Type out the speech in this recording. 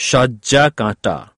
সজ্জা কাঁটা